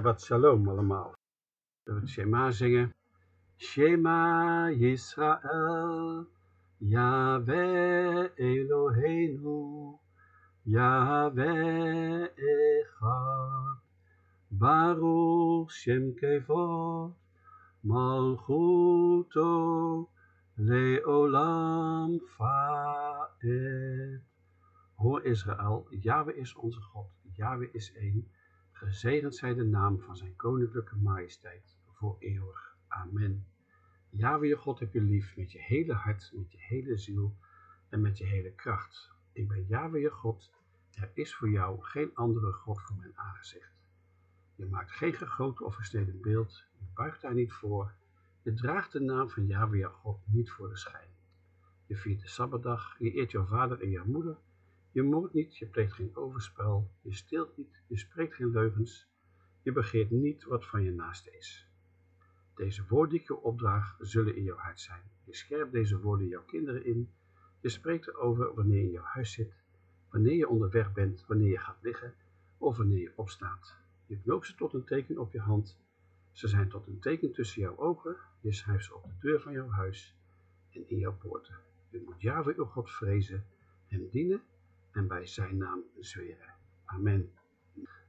Shabbat Shalom allemaal. We het Shema zingen. Shema Yisrael, Yahweh Eloheinu, Yahweh Echad, Baruch Shem Kevod, Malchuto, Leolam Faed. Hoor Israël, Yahweh is onze God, Yahweh is één. Gezegend zij de naam van zijn koninklijke majesteit voor eeuwig. Amen. Yahweh je God heb je lief met je hele hart, met je hele ziel en met je hele kracht. Ik ben Yahweh je God. Er is voor jou geen andere God voor mijn aangezicht. Je maakt geen gegoten of gesneden beeld. Je buigt daar niet voor. Je draagt de naam van Yahweh je God niet voor de schijn. Je viert de Sabbatdag. Je eert jouw vader en jouw moeder. Je moordt niet, je pleegt geen overspel, je steelt niet, je spreekt geen leugens, je begeert niet wat van je naaste is. Deze woorden die ik je opdraag, zullen in jouw hart zijn. Je scherpt deze woorden jouw kinderen in, je spreekt erover wanneer je in jouw huis zit, wanneer je onderweg bent, wanneer je gaat liggen of wanneer je opstaat. Je knoopt ze tot een teken op je hand, ze zijn tot een teken tussen jouw ogen, je schrijft ze op de deur van jouw huis en in jouw poorten. Je moet Java uw God vrezen, hem dienen en bij zijn naam zweren. Amen.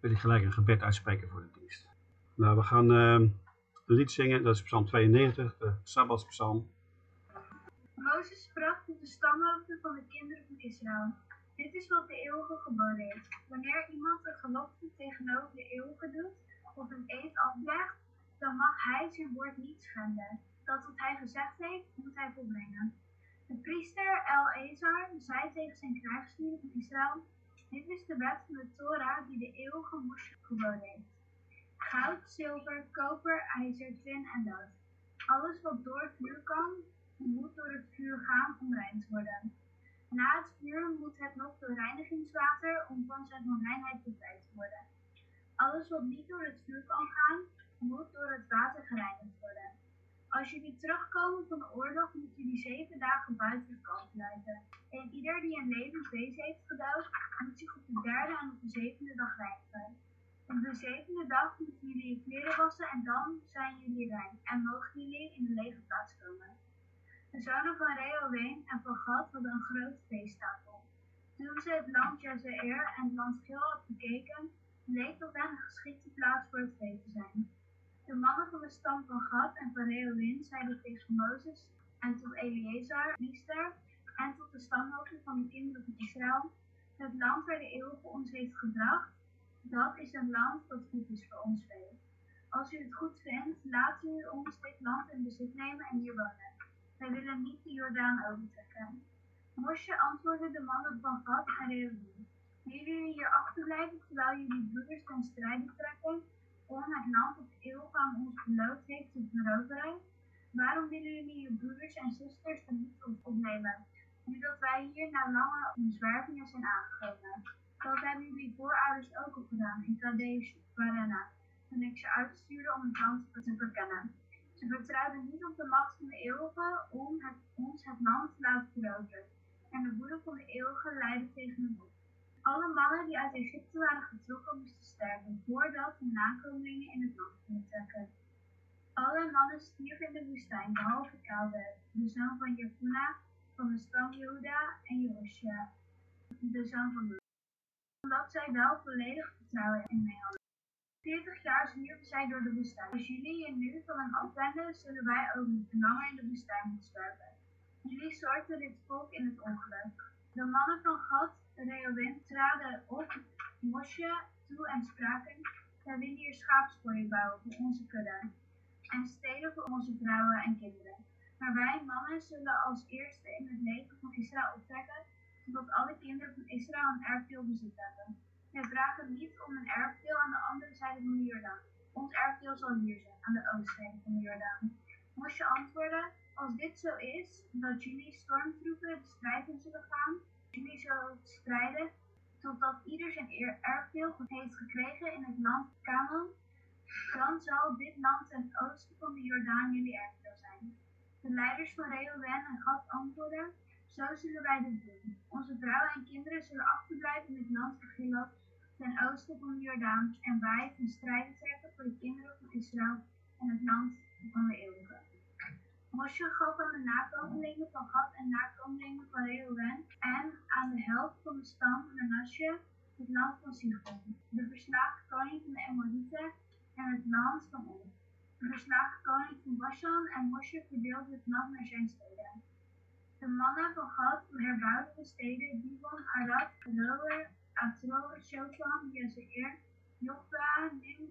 Wil ik gelijk een gebed uitspreken voor de dienst. Nou, we gaan uh, een lied zingen, dat is psalm 92, de Sabbatspsalm. Mozes sprak tot de stamhoofden van de kinderen van Israël. Dit is wat de eeuwige geboden heeft. Wanneer iemand een gelofte tegenover de eeuwige doet, of een eed aflegt, dan mag hij zijn woord niet schenden. Dat wat hij gezegd heeft, moet hij volbrengen. De priester El-Ezar zei tegen zijn krijgslieden van Israël, dit is de wet van de Torah die de eeuwige Moshe geboden heeft. Goud, zilver, koper, ijzer, tin en lood. Alles wat door het vuur kan, moet door het vuur gaan onreind worden. Na het vuur moet het nog door reinigingswater om van zijn onreinheid bevrijd worden. Alles wat niet door het vuur kan gaan, moet door het water gereinigd worden. Als jullie terugkomen van de oorlog, moeten jullie zeven dagen buiten de kamp blijven. En ieder die een levend wezen heeft gedood, moet zich op de derde en op de zevende dag reinigen. Op de zevende dag moeten jullie je kleren wassen en dan zijn jullie rein en mogen jullie in de lege plaats komen. De zonen van Reoween en van Gad hadden een grote feesttafel. Toen ze het land Jazeer en het land Gil hadden bekeken, leek dat hen een geschikte plaats voor het feest te zijn. De mannen van de stam van Gad en van Reowin zeiden tegen Mozes en tot Eleazar, priester, en tot de stamhoofden van de kinderen van Israël, het land waar de eeuwige ons heeft gebracht, dat is een land dat goed is voor ons vee. Als u het goed vindt, laat u ons dit land in bezit nemen en hier wonen. Wij willen niet de Jordaan overtrekken. Mosje antwoordde de mannen van Gad en Reowin. Willen jullie hier achterblijven terwijl jullie broeders ten strijde trekken om het land dat de eeuwige aan ons beloofd heeft te veroveren? Waarom willen jullie je broeders en zusters er niet op opnemen, nu dat wij hier na lange omzwervingen zijn aangekomen? Dat hebben jullie voorouders ook al gedaan in Kadesh Barana, toen ik ze uitstuurde om het land te verkennen. Ze vertrouwden niet op de macht van de eeuwige om het, ons het land te laten veroveren. En de woede van de eeuwige leidde tegen hen op. Alle mannen die uit Egypte waren getrokken moesten sterven, voordat de nakomelingen in het land konden trekken. Alle mannen stierven in de woestijn, behalve Caleb, de zoon van Jefuna, van de stam Juda en Joshua, de zoon van Nun. Omdat zij wel volledig vertrouwen in mij hadden. 40 jaar zwierven zij door de woestijn. Als jullie je nu van hen afwenden, zullen wij ook niet langer in de woestijn moeten sterven. Jullie storten dit volk in het ongeluk. De mannen van Gad, Reowin, traden op Mosje toe en spraken, wij willen hier schaapsporen bouwen voor onze kudde en steden voor onze vrouwen en kinderen. Maar wij mannen zullen als eerste in het leger van Israël optrekken, zodat alle kinderen van Israël een erfdeel bezit hebben. Wij vragen niet om een erfdeel aan de andere zijde van de Jordaan. Ons erfdeel zal hier zijn, aan de oostzijde van de Jordaan. Mosje antwoordde, als dit zo is, dat jullie stormtroepen de strijd in zullen gaan, jullie zullen strijden, totdat ieder zijn eer erfdeel heeft gekregen in het land Canaan, dan zal dit land ten oosten van de Jordaan jullie erfdeel zijn. De leiders van Reuben en Gad antwoordden, zo zullen wij dit doen. Onze vrouwen en kinderen zullen achterblijven in het land van ten oosten van de Jordaan, en wij ten strijde trekken voor de kinderen van Israël en het land van de eeuwige. Mosje gaf aan de nakomelingen van Gad en nakomelingen van Reuben en aan de helft van de stam Menasje het land van Sichon, de verslagen koning van de Emorieten en het land van Og, de verslagen koning van Bashan en Mosje verdeelde het land naar zijn steden. De mannen van Gad herbouwden de steden Dibon, Arad, Roer, Atror, Shofam, Jezeer, Joppa, Nim,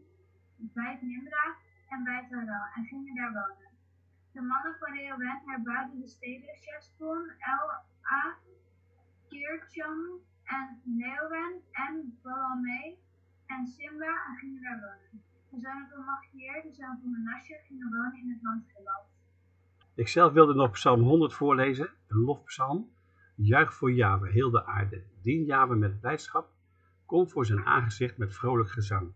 Beit Nimra en Haran en gingen daar wonen. De mannen van Reuben herbouwden de steden Shesbon, El A, Kircham en Neowen en Balamee en Simba en gingen daar wonen. De zonen van Machier, de zoon van Menasje, gingen wonen in het land Gilad. Ik zelf wilde nog Psalm 100 voorlezen, een lofpsalm. Juich voor Jahwe, heel de aarde. Dien Jahwe met blijdschap. Kom voor zijn aangezicht met vrolijk gezang.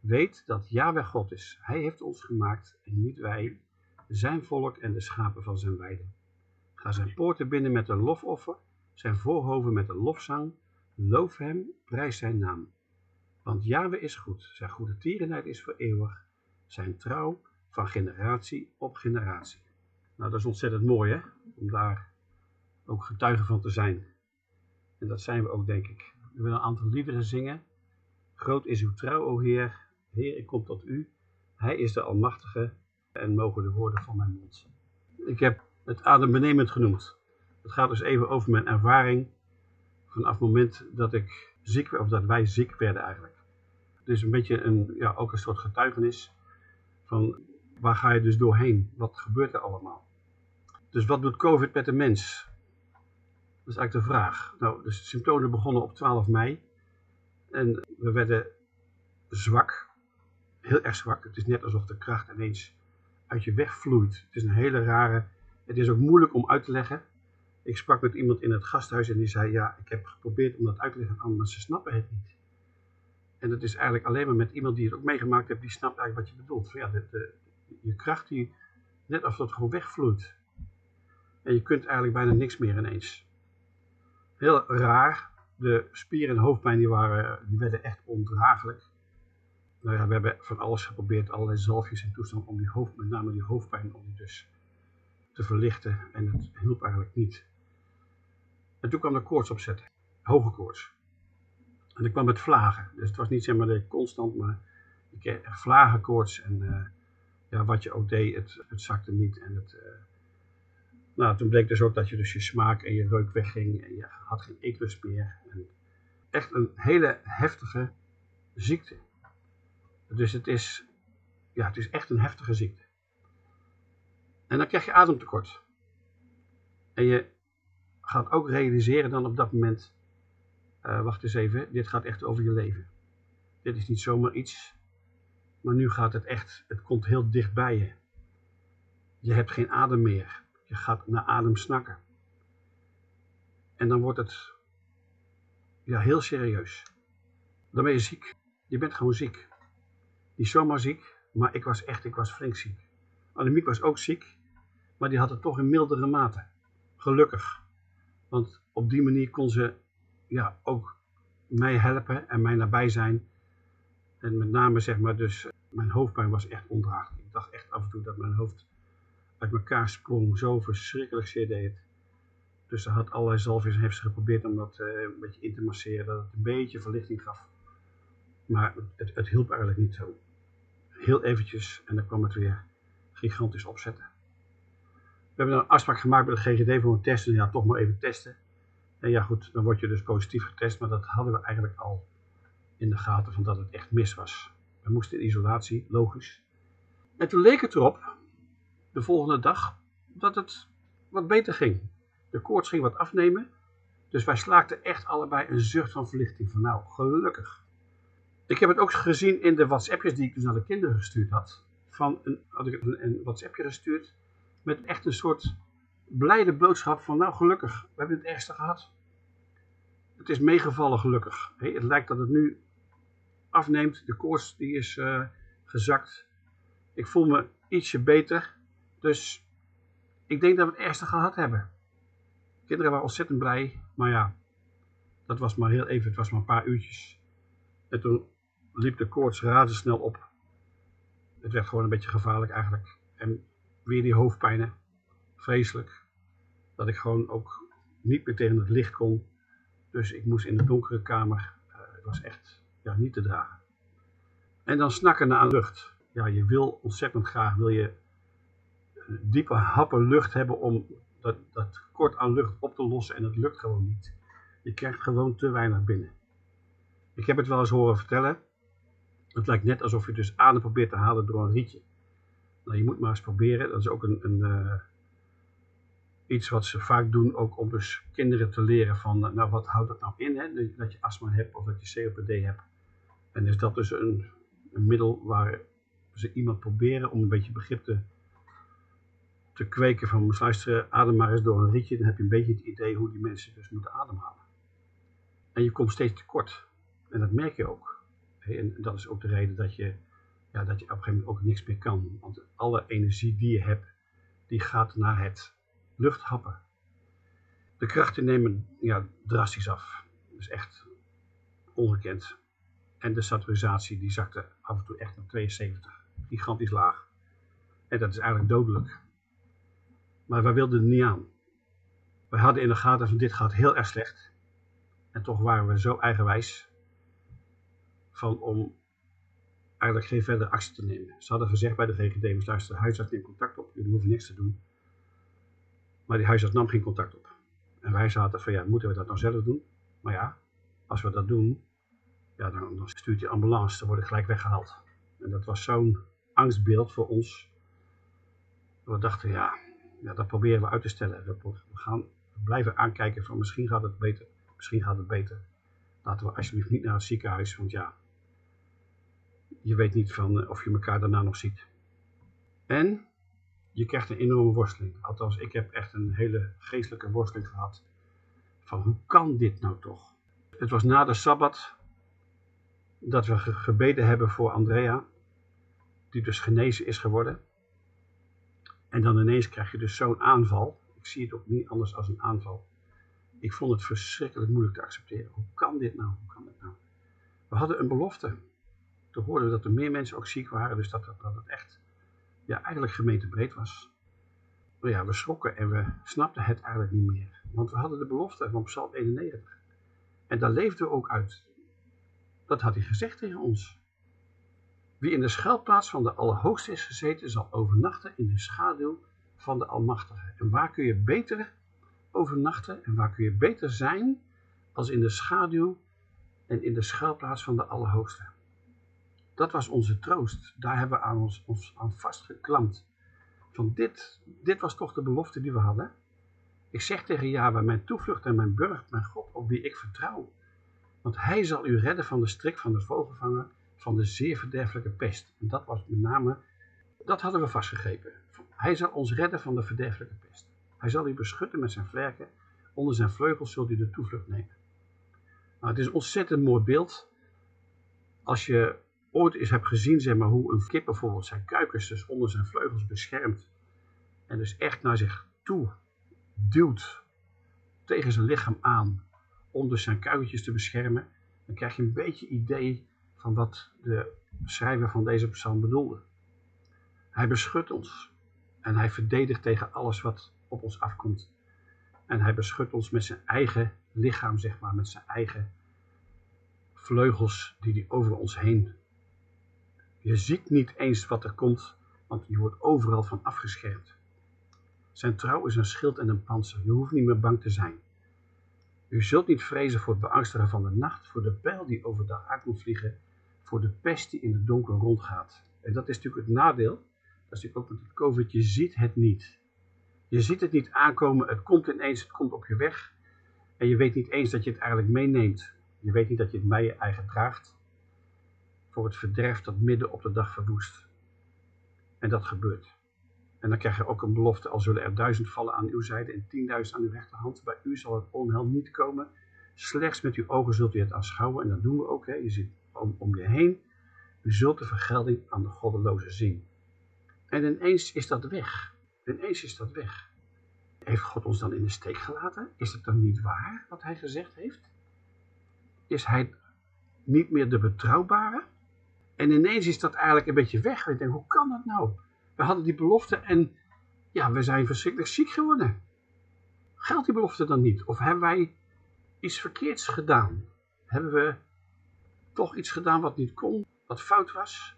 Weet dat Jahwe God is. Hij heeft ons gemaakt en niet wij, zijn volk en de schapen van zijn weide. Ga zijn poorten binnen met een lofoffer, zijn voorhoven met een lofzang. Loof hem, prijs zijn naam. Want Jahwe is goed, zijn goede tierenheid is voor eeuwig, zijn trouw van generatie op generatie. Nou, dat is ontzettend mooi, hè? Om daar ook getuige van te zijn. En dat zijn we ook, denk ik. We willen een aantal liederen zingen. Groot is uw trouw, o Heer. Heer, ik kom tot u. Hij is de Almachtige en mogen de woorden van mijn mond. Ik heb het adembenemend genoemd. Het gaat dus even over mijn ervaring vanaf het moment dat ik ziek werd, of dat wij ziek werden eigenlijk. Het is een beetje een, ja, ook een soort getuigenis van waar ga je dus doorheen? Wat gebeurt er allemaal? Dus wat doet COVID met de mens? Dat is eigenlijk de vraag. Nou, de symptomen begonnen op 12 mei. En we werden zwak. Heel erg zwak. Het is net alsof de kracht ineens uit je weg vloeit. Het is een hele rare... Het is ook moeilijk om uit te leggen. Ik sprak met iemand in het gasthuis en die zei... Ja, ik heb geprobeerd om dat uit te leggen aan maar ze snappen het niet. En dat is eigenlijk alleen maar met iemand die het ook meegemaakt heeft... die snapt eigenlijk wat je bedoelt. Van ja, de, je kracht die net alsof het gewoon wegvloeit. En je kunt eigenlijk bijna niks meer ineens. Heel raar. De spieren en hoofdpijn die waren, die werden echt ondraaglijk. Nou ja, we hebben van alles geprobeerd, allerlei zalfjes en toestanden om die hoofd, met name die hoofdpijn, om die dus te verlichten. En het hielp eigenlijk niet. En toen kwam de koorts opzetten. Hoge koorts. En ik kwam met vlagen. Dus het was niet zeg maar constant, maar ik kreeg echt vlagenkoorts. En uh, ja, wat je ook deed, het, het zakte niet. En het, uh, nou, toen bleek dus ook dat je dus je smaak en je reuk wegging. En je had geen eetlust meer. En echt een hele heftige ziekte. Dus het is, ja, het is echt een heftige ziekte. En dan krijg je ademtekort. En je gaat ook realiseren dan op dat moment, uh, wacht eens even, dit gaat echt over je leven. Dit is niet zomaar iets, maar nu gaat het echt, het komt heel dicht bij je. Je hebt geen adem meer. Je gaat naar adem snakken. En dan wordt het ja, heel serieus. Dan ben je ziek. Je bent gewoon ziek. Niet zomaar ziek, maar ik was echt, ik was flink ziek. Annemiek was ook ziek, maar die had het toch in mildere mate. Gelukkig. Want op die manier kon ze ja, ook mij helpen en mij nabij zijn. En met name zeg maar dus, mijn hoofdpijn was echt ondraaglijk. Ik dacht echt af en toe dat mijn hoofd uit elkaar sprong. Zo verschrikkelijk zeer deed. Dus ze had allerlei zalfjes en heeft ze geprobeerd om dat uh, een beetje in te masseren. Dat het een beetje verlichting gaf. Maar het, het hielp eigenlijk niet zo. Heel eventjes en dan kwam het weer gigantisch opzetten. We hebben een afspraak gemaakt met de GGD voor een test. En ja, toch maar even testen. En ja goed, dan word je dus positief getest. Maar dat hadden we eigenlijk al in de gaten van dat het echt mis was. We moesten in isolatie, logisch. En toen leek het erop, de volgende dag, dat het wat beter ging. De koorts ging wat afnemen. Dus wij slaakten echt allebei een zucht van verlichting. Van nou, gelukkig. Ik heb het ook gezien in de WhatsAppjes die ik dus naar de kinderen gestuurd had. Van een, had ik een, WhatsAppje gestuurd met echt een soort blijde boodschap van nou gelukkig, we hebben het ergste gehad. Het is meegevallen gelukkig. Het lijkt dat het nu afneemt. De koorts die is uh, gezakt. Ik voel me ietsje beter. Dus ik denk dat we het ergste gehad hebben. De kinderen waren ontzettend blij. Maar ja, dat was maar heel even. Het was maar een paar uurtjes. En toen liep de koorts razendsnel op. Het werd gewoon een beetje gevaarlijk eigenlijk. En weer die hoofdpijnen. Vreselijk. Dat ik gewoon ook niet meer tegen het licht kon. Dus ik moest in de donkere kamer. Uh, het was echt ja, niet te dragen. En dan snakken naar lucht. Ja, je wil ontzettend graag wil je eh, diepe happen lucht hebben om dat, dat kort aan lucht op te lossen en het lukt gewoon niet. Je krijgt gewoon te weinig binnen. Ik heb het wel eens horen vertellen. Het lijkt net alsof je dus adem probeert te halen door een rietje. Nou, je moet maar eens proberen. Dat is ook een, een uh, iets wat ze vaak doen, ook om dus kinderen te leren van, uh, nou wat houdt dat nou in, hè? dat je astma hebt of dat je COPD hebt. En is dat dus een, middel waar ze iemand proberen om een beetje begrip te, te kweken van, luisteren, adem maar eens door een rietje, dan heb je een beetje het idee hoe die mensen dus moeten ademhalen. En je komt steeds tekort. En dat merk je ook. En dat is ook de reden dat je, ja, dat je op een gegeven moment ook niks meer kan. Want alle energie die je hebt, die gaat naar het luchthappen. De krachten nemen ja, drastisch af. Dat is echt ongekend. En de saturisatie die zakte af en toe echt naar 72. Gigantisch laag. En dat is eigenlijk dodelijk. Maar wij wilden er niet aan. We hadden in de gaten van dit gaat heel erg slecht. En toch waren we zo eigenwijs van om eigenlijk geen verdere actie te nemen. Ze hadden gezegd bij de GGD, luister, de huisarts neemt contact op, jullie hoeven niks te doen. Maar die huisarts nam geen contact op. En wij zaten van, ja, moeten we dat nou zelf doen? Maar ja, als we dat doen, ja, dan, dan stuurt die ambulance, dan word ik gelijk weggehaald. En dat was zo'n angstbeeld voor ons. We dachten, ja, ja, dat proberen we uit te stellen. We, gaan blijven aankijken van misschien gaat het beter, misschien gaat het beter. Laten we alsjeblieft niet naar het ziekenhuis, want ja, je weet niet van eh, of je elkaar daarna nog ziet. En je krijgt een enorme worsteling. Althans, ik heb echt een hele geestelijke worsteling gehad. Van hoe kan dit nou toch? Het was na de Sabbat dat we gebeden hebben voor Andrea, die dus genezen is geworden. En dan ineens krijg je dus zo'n aanval. Ik zie het ook niet anders als een aanval. Ik vond het verschrikkelijk moeilijk te accepteren. Hoe kan dit nou? Hoe kan dit nou? We hadden een belofte. Toen hoorden we dat er meer mensen ook ziek waren, dus dat, dat het echt ja, eigenlijk gemeentebreed was. Maar ja, we schrokken en we snapten het eigenlijk niet meer. Want we hadden de belofte van Psalm 91. En daar leefden we ook uit. Dat had hij gezegd tegen ons. Wie in de schuilplaats van de Allerhoogste is gezeten, zal overnachten in de schaduw van de Almachtige. En waar kun je beter overnachten en waar kun je beter zijn als in de schaduw en in de schuilplaats van de Allerhoogste. Dat was onze troost. Daar hebben we aan ons, ons aan vastgeklampt. Van dit, dit was toch de belofte die we hadden. Ik zeg tegen Java, mijn toevlucht en mijn burcht, mijn God, op wie ik vertrouw. Want hij zal u redden van de strik van de vogelvanger, van de zeer verderfelijke pest. En dat was met name, dat hadden we vastgegrepen. Hij zal ons redden van de verderfelijke pest. Hij zal u beschutten met zijn vlerken. Onder zijn vleugels zult u de toevlucht nemen. Nou, het is een ontzettend mooi beeld. Als je ooit eens hebt gezien zeg maar, hoe een kip bijvoorbeeld zijn kuikens dus onder zijn vleugels beschermt. En dus echt naar zich toe duwt tegen zijn lichaam aan. Om dus zijn kuikentjes te beschermen. Dan krijg je een beetje idee van wat de schrijver van deze psalm bedoelde. Hij beschut ons. En hij verdedigt tegen alles wat op ons afkomt. En hij beschut ons met zijn eigen lichaam, zeg maar, met zijn eigen vleugels die hij over ons heen. Je ziet niet eens wat er komt, want je wordt overal van afgeschermd. Zijn trouw is een schild en een panzer. Je hoeft niet meer bang te zijn. U zult niet vrezen voor het beangstigen van de nacht, voor de pijl die overdag aankomt vliegen, voor de pest die in het donker rondgaat. En dat is natuurlijk het nadeel. Is natuurlijk ook met het COVID, je ziet het niet. Je ziet het niet aankomen, het komt ineens, het komt op je weg. En je weet niet eens dat je het eigenlijk meeneemt. Je weet niet dat je het bij je eigen draagt. Voor het verderf dat midden op de dag verwoest. En dat gebeurt. En dan krijg je ook een belofte, al zullen er duizend vallen aan uw zijde en tienduizend aan uw rechterhand. Bij u zal het onheil niet komen. Slechts met uw ogen zult u het aanschouwen. En dat doen we ook. Hè. Je ziet om, om je heen. U zult de vergelding aan de goddeloze zien. En ineens is dat weg. Ineens is dat weg. Heeft God ons dan in de steek gelaten? Is het dan niet waar wat hij gezegd heeft? Is hij niet meer de betrouwbare. En ineens is dat eigenlijk een beetje weg. Ik denk, hoe kan dat nou? We hadden die belofte en ja, we zijn verschrikkelijk ziek geworden. Geldt die belofte dan niet? Of hebben wij iets verkeerds gedaan? Hebben we toch iets gedaan wat niet kon, wat fout was?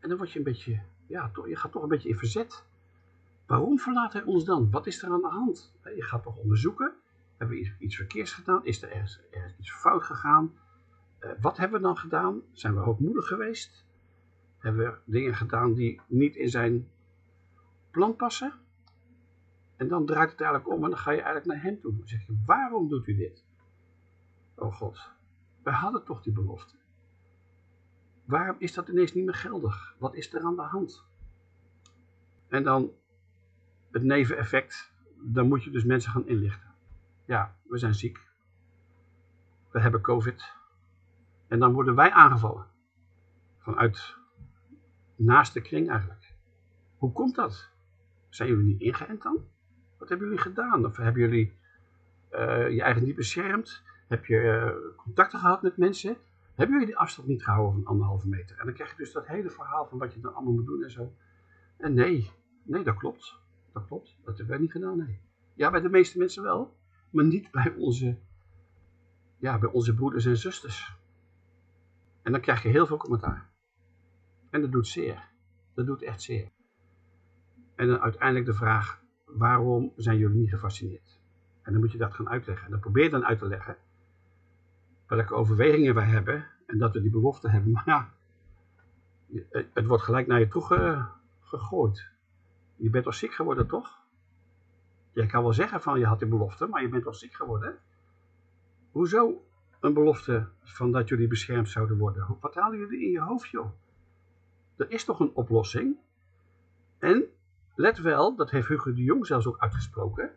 En dan word je een beetje, ja, je gaat toch een beetje in verzet. Waarom verlaat hij ons dan? Wat is er aan de hand? Je gaat toch onderzoeken. Hebben we iets verkeerds gedaan? Is er ergens, iets fout gegaan? Uh, wat hebben we dan gedaan? Zijn we hoogmoedig geweest? Hebben we dingen gedaan die niet in zijn plan passen? En dan draait het eigenlijk om en dan ga je eigenlijk naar hem toe. Dan zeg je, waarom doet u dit? Oh God, wij hadden toch die belofte. Waarom is dat ineens niet meer geldig? Wat is er aan de hand? En dan het neveneffect, dan moet je dus mensen gaan inlichten. Ja, we zijn ziek. We hebben COVID. En dan worden wij aangevallen. Vanuit naast de kring eigenlijk. Hoe komt dat? Zijn jullie niet ingeënt dan? Wat hebben jullie gedaan? Of hebben jullie uh, je eigen niet beschermd? Heb je uh, contacten gehad met mensen? Hebben jullie die afstand niet gehouden van anderhalve meter? En dan krijg je dus dat hele verhaal van wat je dan allemaal moet doen en zo. En nee, nee, dat klopt. Dat klopt. Dat hebben wij niet gedaan, nee. Ja, bij de meeste mensen wel. Maar niet bij onze, ja, bij onze broeders en zusters. En dan krijg je heel veel commentaar. En dat doet zeer. Dat doet echt zeer. En dan uiteindelijk de vraag, waarom zijn jullie niet gevaccineerd? En dan moet je dat gaan uitleggen. En dan probeer je dan uit te leggen welke overwegingen wij hebben en dat we die belofte hebben. Maar ja, het wordt gelijk naar je toe gegooid. Je bent toch ziek geworden, toch? Jij kan wel zeggen van je had die belofte, maar je bent toch ziek geworden? Hoezo een belofte van dat jullie beschermd zouden worden? Wat halen jullie in je hoofd, joh? Er is toch een oplossing? En let wel, dat heeft Hugo de Jong zelfs ook uitgesproken.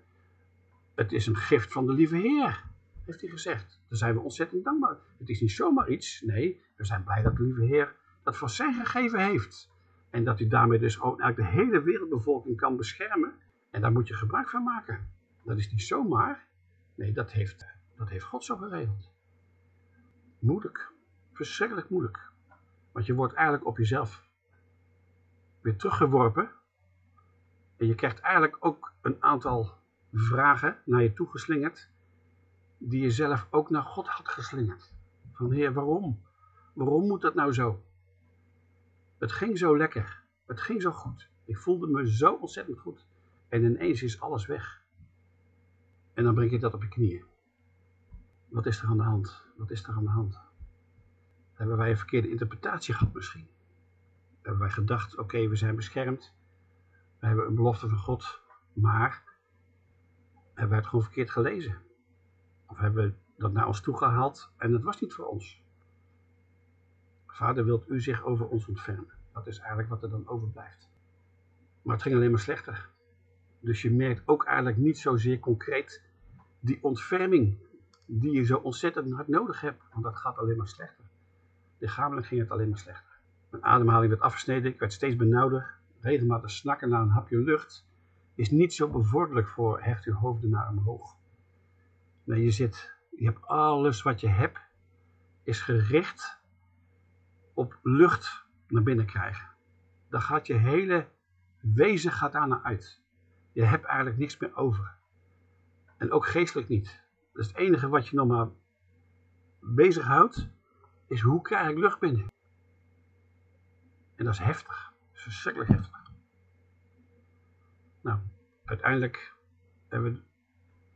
Het is een gift van de lieve Heer, heeft hij gezegd. Daar zijn we ontzettend dankbaar. Het is niet zomaar iets. Nee, we zijn blij dat de lieve Heer dat voor zijn gegeven heeft. En dat hij daarmee dus ook eigenlijk de hele wereldbevolking kan beschermen. En daar moet je gebruik van maken. Dat is niet zomaar. Nee, dat heeft, dat heeft God zo geregeld. Moeilijk. Verschrikkelijk moeilijk. Want je wordt eigenlijk op jezelf weer teruggeworpen. En je krijgt eigenlijk ook een aantal vragen naar je toe geslingerd. Die je zelf ook naar God had geslingerd. Van heer, waarom? Waarom moet dat nou zo? Het ging zo lekker. Het ging zo goed. Ik voelde me zo ontzettend goed. En ineens is alles weg. En dan breng je dat op je knieën. Wat is er aan de hand? Wat is er aan de hand? Hebben wij een verkeerde interpretatie gehad misschien? Hebben wij gedacht, oké, we zijn beschermd. We hebben een belofte van God. Maar hebben wij het gewoon verkeerd gelezen? Of hebben we dat naar ons toegehaald en het was niet voor ons? Vader, wilt u zich over ons ontfermen? Dat is eigenlijk wat er dan overblijft. Maar het ging alleen maar slechter. Dus je merkt ook eigenlijk niet zozeer concreet die ontferming die je zo ontzettend hard nodig hebt. Want dat gaat alleen maar slechter. Lichamelijk ging het alleen maar slechter. Mijn ademhaling werd afgesneden, ik werd steeds benauwder. Regelmatig snakken naar een hapje lucht is niet zo bevorderlijk voor hecht uw hoofden naar omhoog. Nee, je zit, je hebt alles wat je hebt, is gericht op lucht naar binnen krijgen. Dan gaat je hele wezen gaat daarna uit. Je hebt eigenlijk niks meer over. En ook geestelijk niet. Dus het enige wat je nog maar bezighoudt, is hoe krijg ik lucht binnen. En dat is heftig. Verschrikkelijk heftig. Nou, uiteindelijk hebben we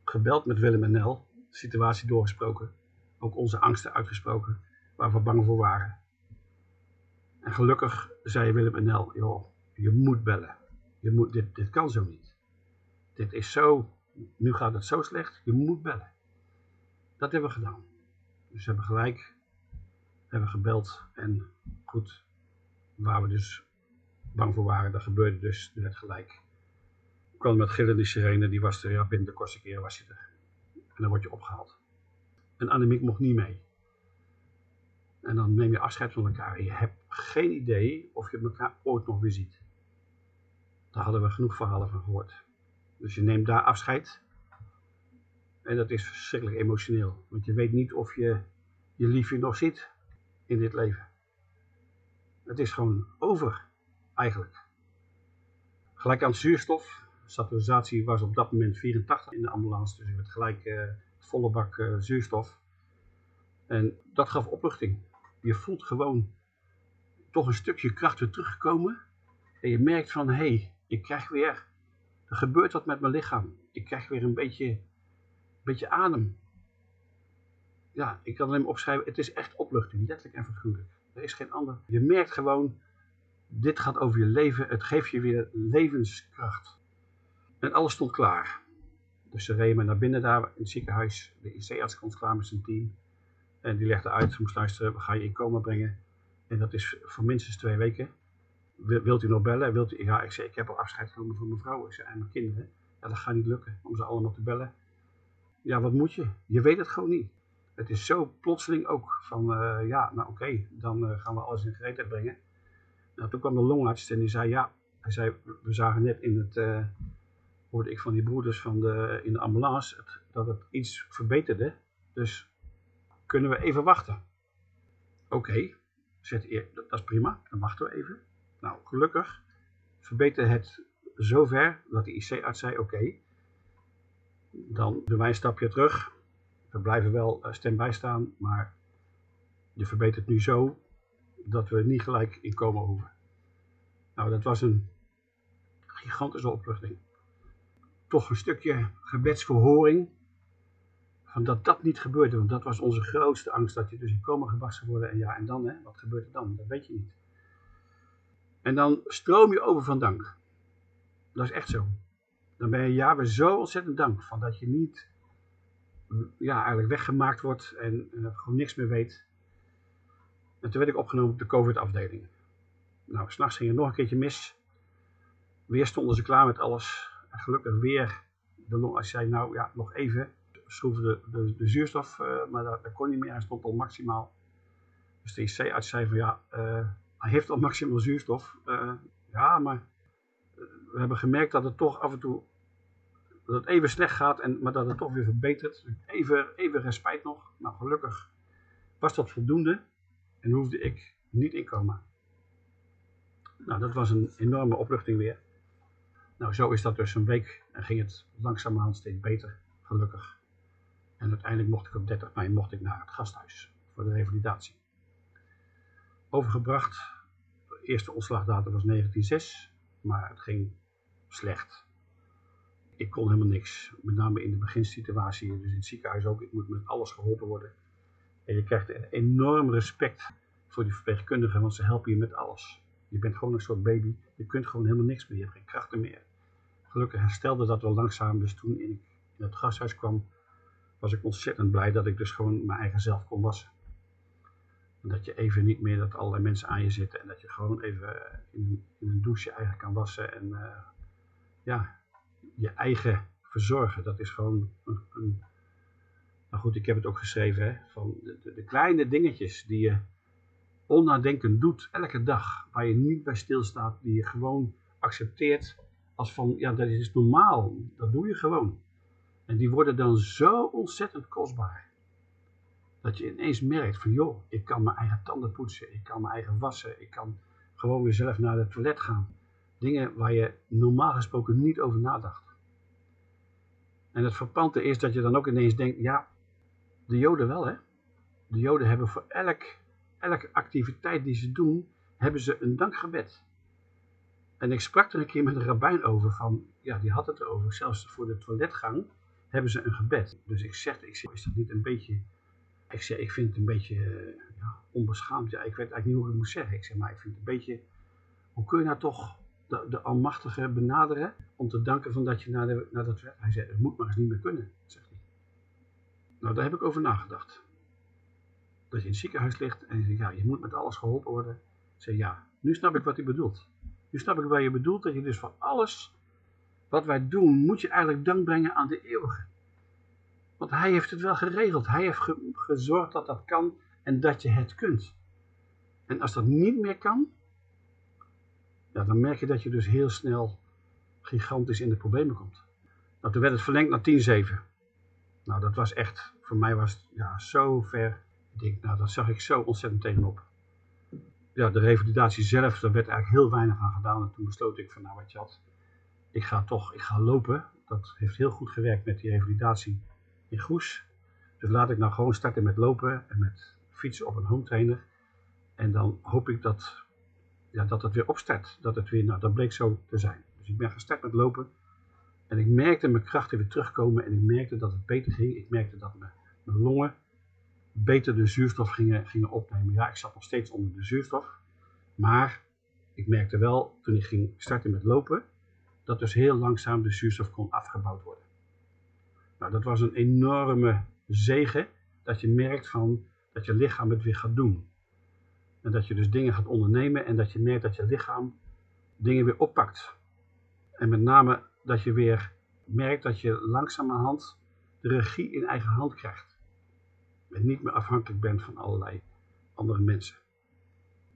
gebeld met Willem en Nel. De situatie doorgesproken. Ook onze angsten uitgesproken. Waar we bang voor waren. En gelukkig zei Willem en Nel, joh, je moet bellen. Je moet, dit, dit kan zo niet. Dit is zo, nu gaat het zo slecht, je moet bellen. Dat hebben we gedaan. Dus we hebben gelijk, hebben gebeld en goed, waar we dus bang voor waren, dat gebeurde dus net gelijk. Ik kwam met gillende sirene, die was er, ja, binnen de kortste keer was hij er. En dan word je opgehaald. En Annemiek mocht niet mee. En dan neem je afscheid van elkaar. Je hebt geen idee of je elkaar ooit nog weer ziet. Daar hadden we genoeg verhalen van gehoord. Dus je neemt daar afscheid. En dat is verschrikkelijk emotioneel. Want je weet niet of je je liefje nog ziet. in dit leven. Het is gewoon over, eigenlijk. Gelijk aan zuurstof. Saturisatie was op dat moment 84 in de ambulance, dus ik werd gelijk uh, volle bak uh, zuurstof. En dat gaf opluchting. Je voelt gewoon toch een stukje kracht weer teruggekomen. En je merkt van, hé, hey, ik krijg weer, er gebeurt wat met mijn lichaam. Ik krijg weer een beetje, beetje adem. Ja, ik kan alleen opschrijven, het is echt opluchting, letterlijk en figuurlijk. Er is geen ander. Je merkt gewoon, dit gaat over je leven, het geeft je weer levenskracht. En alles stond klaar. Dus ze reden naar binnen daar in het ziekenhuis. De IC-arts komt klaar met zijn team. En die legde uit, moest luisteren, we gaan je in coma brengen. En dat is voor minstens twee weken. Wilt u nog bellen? Wilt u, ja, ik zei, ik heb al afscheid genomen van mijn vrouw zei, en mijn kinderen. Ja, dat gaat niet lukken om ze allemaal te bellen. Ja, wat moet je? Je weet het gewoon niet. Het is zo plotseling ook van, uh, ja, nou oké, dan uh, gaan we alles in gereedheid brengen. Nou, toen kwam de longarts en die zei, ja, hij zei, we zagen net in het, uh, hoorde ik van die broeders van de, in de ambulance, dat het iets verbeterde. Dus kunnen we even wachten? Oké, okay. dat is prima, dan wachten we even. Nou, gelukkig verbeterde het zover dat de IC-arts zei, oké, dan doen wij een stapje terug. We blijven wel uh, stand staan, maar je verbetert nu zo dat we niet gelijk in komen hoeven. Nou, dat was een gigantische opluchting. Toch een stukje gebedsverhoring van dat dat niet gebeurde, want dat was onze grootste angst, dat je dus in coma gebracht zou worden. En ja, en dan, hè, wat gebeurt er dan? Dat weet je niet. En dan stroom je over van dank. Dat is echt zo. Dan ben je ja, we zo ontzettend dank van dat je niet ja, eigenlijk weggemaakt wordt en, en gewoon niks meer weet. En toen werd ik opgenomen op de COVID-afdeling. Nou, s'nachts ging het nog een keertje mis. Weer stonden ze klaar met alles. En gelukkig weer de longarts zei, nou ja, nog even. Schroeven de, de, zuurstof, uh, maar dat, kon niet meer. Hij stond al maximaal. Dus de IC-arts zei van, ja, uh, hij heeft al maximaal zuurstof. Ja, maar we hebben gemerkt dat het toch af en toe dat het even slecht gaat, en, maar dat het toch weer verbetert. Even, even respijt nog. Nou, gelukkig was dat voldoende en hoefde ik niet inkomen. Nou, dat was een enorme opluchting weer. Nou, zo is dat dus een week en ging het langzaamaan steeds beter, gelukkig. En uiteindelijk mocht ik op 30 mei mocht ik naar het gasthuis voor de revalidatie. Overgebracht, de eerste ontslagdatum was 1906, maar het ging slecht. Ik kon helemaal niks, met name in de beginsituatie, dus in het ziekenhuis ook. Ik moet met alles geholpen worden. En je krijgt een enorm respect voor die verpleegkundigen, want ze helpen je met alles. Je bent gewoon een soort baby, je kunt gewoon helemaal niks meer, je hebt geen krachten meer. Gelukkig herstelde dat wel langzaam, dus toen ik in het gasthuis kwam, was ik ontzettend blij dat ik dus gewoon mijn eigen zelf kon wassen. Dat je even niet meer dat allerlei mensen aan je zitten en dat je gewoon even in, in een douche eigenlijk kan wassen en uh, ja, je eigen verzorgen. Dat is gewoon een, een nou goed, ik heb het ook geschreven, hè, van de, de, kleine dingetjes die je onnadenkend doet elke dag, waar je niet bij stilstaat, die je gewoon accepteert als van, ja, dat is normaal, dat doe je gewoon. En die worden dan zo ontzettend kostbaar. Dat je ineens merkt van, joh, ik kan mijn eigen tanden poetsen, ik kan mijn eigen wassen, ik kan gewoon weer zelf naar het toilet gaan. Dingen waar je normaal gesproken niet over nadacht. En het verpante is dat je dan ook ineens denkt, ja, de joden wel hè. De joden hebben voor elk, elke activiteit die ze doen, hebben ze een dankgebed. En ik sprak er een keer met een rabbijn over van, ja, die had het erover, zelfs voor de toiletgang hebben ze een gebed. Dus ik zeg, ik zeg, is dat niet een beetje, ik zeg, ik vind het een beetje ja, onbeschaamd. Ja, ik weet eigenlijk niet hoe ik moet zeggen. Ik zeg, maar ik vind het een beetje, hoe kun je nou toch de, de Almachtige benaderen om te danken van dat je naar, de, naar dat werd. Hij zei, het moet maar eens niet meer kunnen, zegt hij. Nou, daar heb ik over nagedacht. Dat je in het ziekenhuis ligt en je zegt, ja, je moet met alles geholpen worden. Ik zei, ja, nu snap ik wat hij bedoelt. Nu snap ik waar je bedoelt, dat je dus van alles wat wij doen, moet je eigenlijk dank brengen aan de eeuwige. Want hij heeft het wel geregeld. Hij heeft gezorgd dat dat kan en dat je het kunt. En als dat niet meer kan, ja, dan merk je dat je dus heel snel gigantisch in de problemen komt. Nou, toen werd het verlengd naar 10-7. Nou, dat was echt, voor mij was het ja, zo ver Ik denk, nou, dat zag ik zo ontzettend tegenop. Ja, de revalidatie zelf, daar werd eigenlijk heel weinig aan gedaan. En toen besloot ik van, nou wat je had, ik ga toch, ik ga lopen. Dat heeft heel goed gewerkt met die revalidatie in Goes. Dus laat ik nou gewoon starten met lopen en met fietsen op een home trainer. En dan hoop ik dat, ja, dat het weer opstart. Dat het weer, nou dat bleek zo te zijn. Dus ik ben gestart met lopen. En ik merkte mijn krachten weer terugkomen en ik merkte dat het beter ging. Ik merkte dat mijn, mijn longen beter de zuurstof gingen, gingen opnemen. Ja, ik zat nog steeds onder de zuurstof. Maar ik merkte wel, toen ik ging starten met lopen, dat dus heel langzaam de zuurstof kon afgebouwd worden. Nou, dat was een enorme zegen, dat je merkt van, dat je lichaam het weer gaat doen. En dat je dus dingen gaat ondernemen en dat je merkt dat je lichaam dingen weer oppakt. En met name dat je weer merkt dat je langzamerhand de regie in eigen hand krijgt. En niet meer afhankelijk bent van allerlei andere mensen.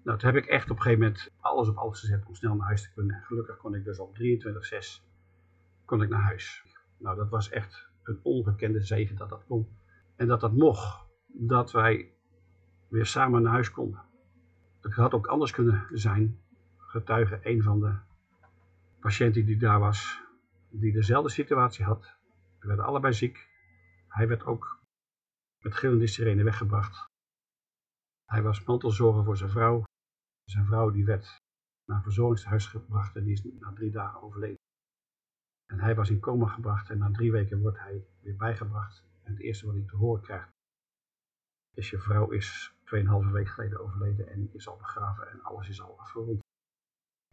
Nou, toen heb ik echt op een gegeven moment alles op alles gezet om snel naar huis te kunnen. En gelukkig kon ik dus op 23.6 kon ik naar huis. Nou, dat was echt een ongekende zegen dat dat kon. En dat dat mocht. Dat wij weer samen naar huis konden. Het had ook anders kunnen zijn. Getuige een van de patiënten die daar was, die dezelfde situatie had. We werden allebei ziek. Hij werd ook met gillende sirene weggebracht. Hij was mantelzorger voor zijn vrouw. Zijn vrouw die werd naar een verzorgingshuis gebracht en die is na drie dagen overleden. En hij was in coma gebracht en na drie weken wordt hij weer bijgebracht. En het eerste wat hij te horen krijgt is je vrouw is 2,5 weken geleden overleden en is al begraven en alles is al afgerond.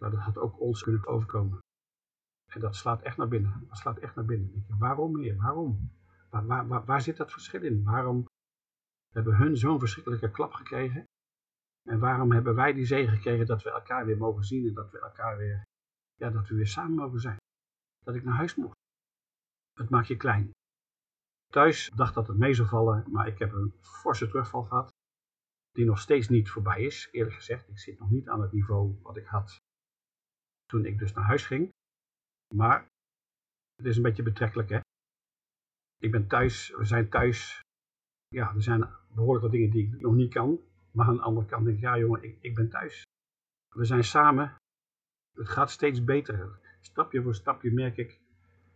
Nou, dat had ook ons kunnen overkomen. En dat slaat echt naar binnen. Dat slaat echt naar binnen. waarom meer? Waarom? Waar, waar, waar, waar zit dat verschil in? Waarom hebben hun zo'n verschrikkelijke klap gekregen? En waarom hebben wij die zegen gekregen dat we elkaar weer mogen zien en dat we elkaar weer, ja, dat we weer samen mogen zijn? Dat ik naar huis mocht. Het maakt je klein. Thuis dacht dat het mee zou vallen, maar ik heb een forse terugval gehad. Die nog steeds niet voorbij is, eerlijk gezegd. Ik zit nog niet aan het niveau wat ik had toen ik dus naar huis ging. Maar het is een beetje betrekkelijk, hè. Ik ben thuis, we zijn thuis. Ja, er zijn behoorlijk wat dingen die ik nog niet kan. Maar aan de andere kant denk ik, ja jongen, ik, ik ben thuis. We zijn samen. Het gaat steeds beter. Stapje voor stapje merk ik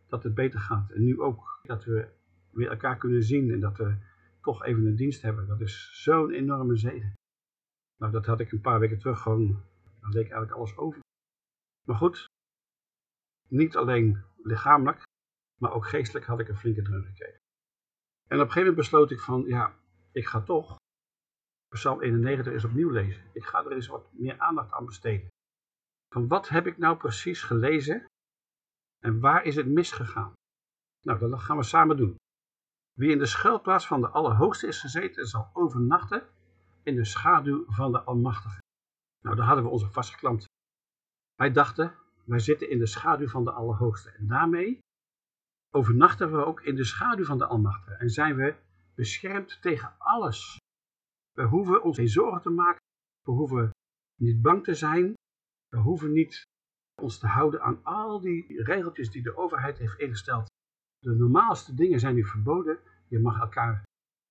dat het beter gaat. En nu ook dat we weer elkaar kunnen zien en dat we toch even een dienst hebben. Dat is zo'n enorme zegen. Nou, dat had ik een paar weken terug gewoon, dan deed ik eigenlijk alles over. Maar goed, niet alleen lichamelijk, maar ook geestelijk had ik een flinke dreun gekregen. En op een gegeven moment besloot ik van, ja, ik ga toch Psalm 91 eens opnieuw lezen. Ik ga er eens wat meer aandacht aan besteden. Van wat heb ik nou precies gelezen en waar is het misgegaan? Nou, dat gaan we samen doen. Wie in de schuilplaats van de Allerhoogste is gezeten, zal overnachten in de schaduw van de Almachtige. Nou, daar hadden we ons vastgeklampt. Wij dachten, wij zitten in de schaduw van de Allerhoogste. En daarmee overnachten we ook in de schaduw van de Almachtige. En zijn we beschermd tegen alles. We hoeven ons geen zorgen te maken. We hoeven niet bang te zijn. We hoeven niet ons te houden aan al die regeltjes die de overheid heeft ingesteld. De normaalste dingen zijn nu verboden. Je mag elkaar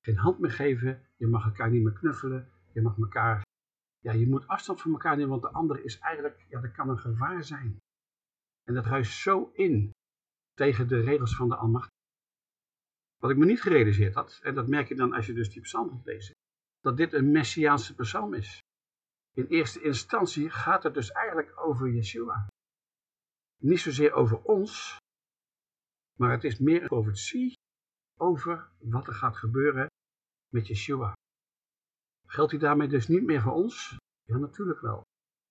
geen hand meer geven. Je mag elkaar niet meer knuffelen. Je mag elkaar... Ja, je moet afstand van elkaar nemen, want de ander is eigenlijk... Ja, dat kan een gevaar zijn. En dat ruist zo in tegen de regels van de Almacht. Wat ik me niet gerealiseerd had, en dat merk je dan als je dus die psalm gaat lezen, dat dit een messiaanse psalm is. In eerste instantie gaat het dus eigenlijk over Yeshua. Niet zozeer over ons, maar het is meer een profetie over wat er gaat gebeuren met Yeshua. Geldt die daarmee dus niet meer voor ons? Ja, natuurlijk wel.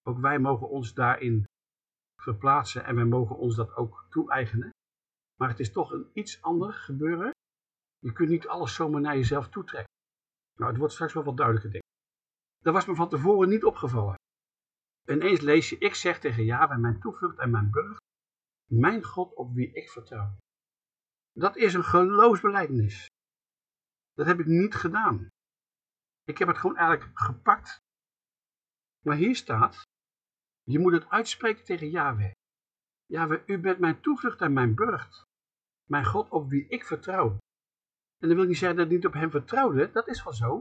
Ook wij mogen ons daarin verplaatsen en wij mogen ons dat ook toe-eigenen. Maar het is toch een iets ander gebeuren. Je kunt niet alles zomaar naar jezelf toetrekken. Nou, het wordt straks wel wat duidelijker, denk. Dat was me van tevoren niet opgevallen. Ineens lees je, ik zeg tegen Yahweh, mijn toevlucht en mijn burg, mijn God op wie ik vertrouw. Dat is een geloofsbelijdenis. Dat heb ik niet gedaan. Ik heb het gewoon eigenlijk gepakt. Maar hier staat, je moet het uitspreken tegen Yahweh. Yahweh, u bent mijn toevlucht en mijn burcht. Mijn God op wie ik vertrouw. En dan wil ik niet zeggen dat ik niet op hem vertrouwde, dat is wel zo.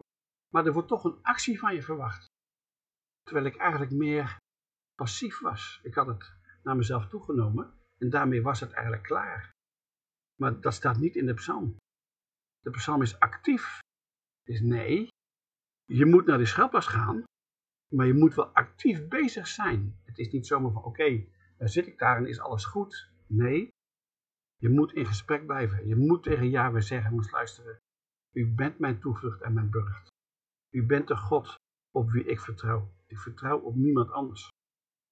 Maar er wordt toch een actie van je verwacht. Terwijl ik eigenlijk meer passief was. Ik had het naar mezelf toegenomen en daarmee was het eigenlijk klaar. Maar dat staat niet in de psalm. De psalm is actief. Dus nee, je moet naar de schelplas gaan, maar je moet wel actief bezig zijn. Het is niet zomaar van oké, dan zit ik daar en is alles goed. Nee, je moet in gesprek blijven. Je moet tegen Yahweh zeggen, moet luisteren. U bent mijn toevlucht en mijn burcht. U bent de God op wie ik vertrouw. Ik vertrouw op niemand anders.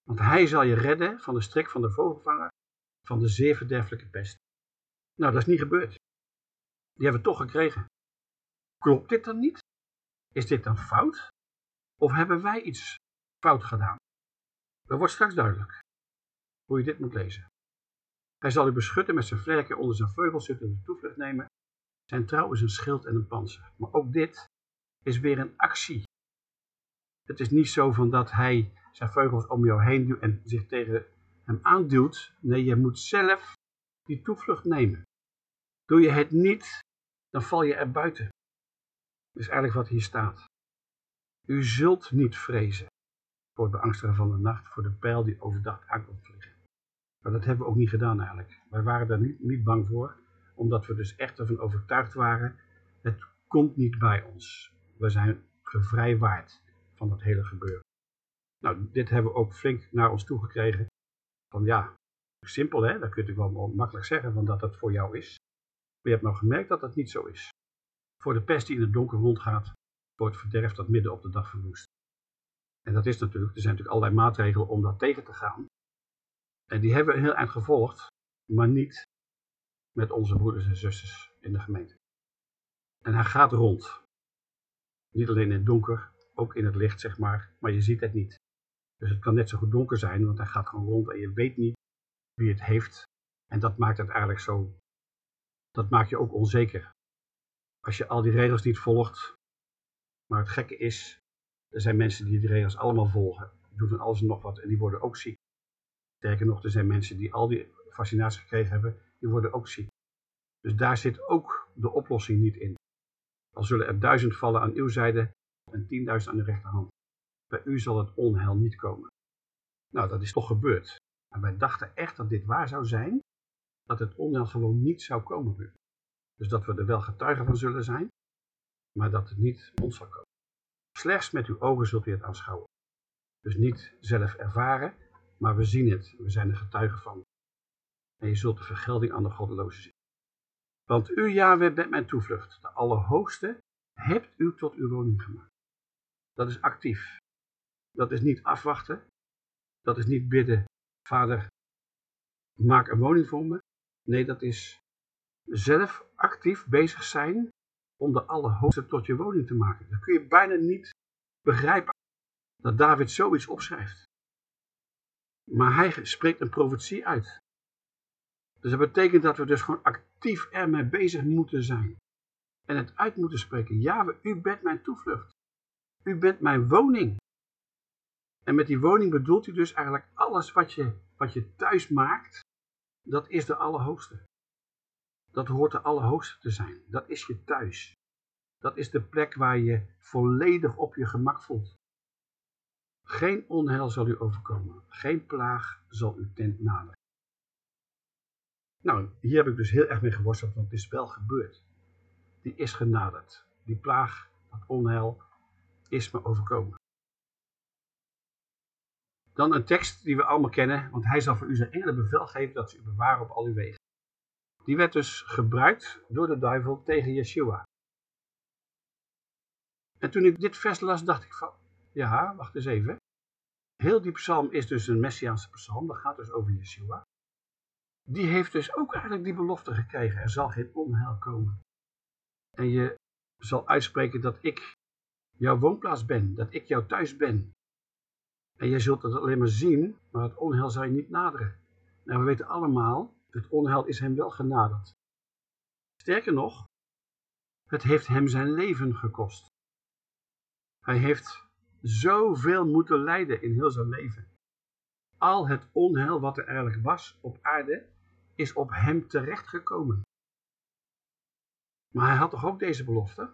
Want hij zal je redden van de strik van de vogelvanger, van de zeer verderfelijke pest. Nou, dat is niet gebeurd. Die hebben we toch gekregen. Klopt dit dan niet? Is dit dan fout? Of hebben wij iets fout gedaan? Dat wordt straks duidelijk. Hoe je dit moet lezen. Hij zal u beschutten met zijn vlerken onder zijn vleugels zitten de toevlucht nemen. Zijn trouw is een schild en een panzer. Maar ook dit is weer een actie. Het is niet zo van dat hij zijn vleugels om jou heen duwt en zich tegen hem aanduwt. Nee, je moet zelf die toevlucht nemen. Doe je het niet, dan val je er buiten. Dat is eigenlijk wat hier staat. U zult niet vrezen voor het beangstigen van de nacht, voor de pijl die overdag aankomt vliegen. Maar dat hebben we ook niet gedaan eigenlijk. Wij waren daar niet, niet bang voor, omdat we dus echt ervan overtuigd waren, het komt niet bij ons. We zijn gevrijwaard van dat hele gebeuren. Nou, dit hebben we ook flink naar ons toe gekregen. Van ja, simpel hè, dat kun je wel makkelijk zeggen, van dat dat voor jou is. Maar je hebt nou gemerkt dat dat niet zo is. Voor de pest die in het donker rondgaat, wordt verderf dat midden op de dag verwoest. En dat is natuurlijk, er zijn natuurlijk allerlei maatregelen om dat tegen te gaan. En die hebben we heel eind gevolgd, maar niet met onze broeders en zusters in de gemeente. En hij gaat rond. Niet alleen in het donker, ook in het licht, zeg maar, maar je ziet het niet. Dus het kan net zo goed donker zijn, want hij gaat gewoon rond en je weet niet wie het heeft. En dat maakt het eigenlijk zo, dat maakt je ook onzeker. Als je al die regels niet volgt, maar het gekke is, er zijn mensen die die regels allemaal volgen, doen van alles en nog wat en die worden ook ziek. Sterker nog, er zijn mensen die al die vaccinaties gekregen hebben, die worden ook ziek. Dus daar zit ook de oplossing niet in. Al zullen er duizend vallen aan uw zijde en tienduizend aan de rechterhand. Bij u zal het onheil niet komen. Nou, dat is toch gebeurd. En wij dachten echt dat dit waar zou zijn, dat het onheil gewoon niet zou komen Dus dat we er wel getuigen van zullen zijn, maar dat het niet ons zal komen. Slechts met uw ogen zult u het aanschouwen. Dus niet zelf ervaren, maar we zien het, we zijn er getuigen van. En je zult de vergelding aan de goddelozen zien. Want u, Yahweh, bent mijn toevlucht. De Allerhoogste hebt u tot uw woning gemaakt. Dat is actief. Dat is niet afwachten. Dat is niet bidden, vader, maak een woning voor me. Nee, dat is zelf actief bezig zijn om de Allerhoogste tot je woning te maken. Dat kun je bijna niet begrijpen dat David zoiets opschrijft. Maar hij spreekt een profetie uit. Dus dat betekent dat we dus gewoon actief ermee bezig moeten zijn. En het uit moeten spreken. Ja, u bent mijn toevlucht. U bent mijn woning. En met die woning bedoelt u dus eigenlijk alles wat je, wat je thuis maakt. Dat is de Allerhoogste. Dat hoort de Allerhoogste te zijn. Dat is je thuis. Dat is de plek waar je volledig op je gemak voelt. Geen onheil zal u overkomen. Geen plaag zal uw tent naderen. Nou, hier heb ik dus heel erg mee geworsteld, want het is wel gebeurd. Die is genaderd. Die plaag, dat onheil, is me overkomen. Dan een tekst die we allemaal kennen, want hij zal voor u zijn engelen bevel geven dat ze u bewaren op al uw wegen. Die werd dus gebruikt door de duivel tegen Yeshua. En toen ik dit vers las, dacht ik van, ja, wacht eens even. Heel die psalm is dus een Messiaanse psalm, dat gaat dus over Yeshua. Die heeft dus ook eigenlijk die belofte gekregen, er zal geen onheil komen. En je zal uitspreken dat ik jouw woonplaats ben, dat ik jouw thuis ben. En jij zult het alleen maar zien, maar het onheil zal je niet naderen. Nou, we weten allemaal, het onheil is hem wel genaderd. Sterker nog, het heeft hem zijn leven gekost. Hij heeft zoveel moeten lijden in heel zijn leven. Al het onheil wat er eigenlijk was op aarde, is op hem terechtgekomen. Maar hij had toch ook deze belofte?